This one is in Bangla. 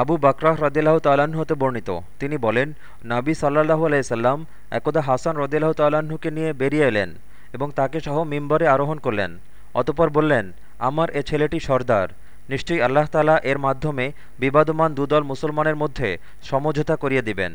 আবু বাকরাহ রদিল্লাহ তাল্লাহ্ন হতে বর্ণিত। তিনি বলেন, নাবি সাল্লাহু আলাইসাল্লাম একদা হাসান রদিল্লাহ তাল্লাহ্নকে নিয়ে বেরিয়ে এলেন এবং তাকে সহ মিম্বরে আরোহণ করলেন। অতপর বললেন, আমার এ ছেলেটি সর্দার। নিশ্চয়ই আল্লাহ তালা এর মাধ্যমে বিবাদমান দুদল মুসলমানের মধ্যে সমঝোতা করিয়ে দিবেন।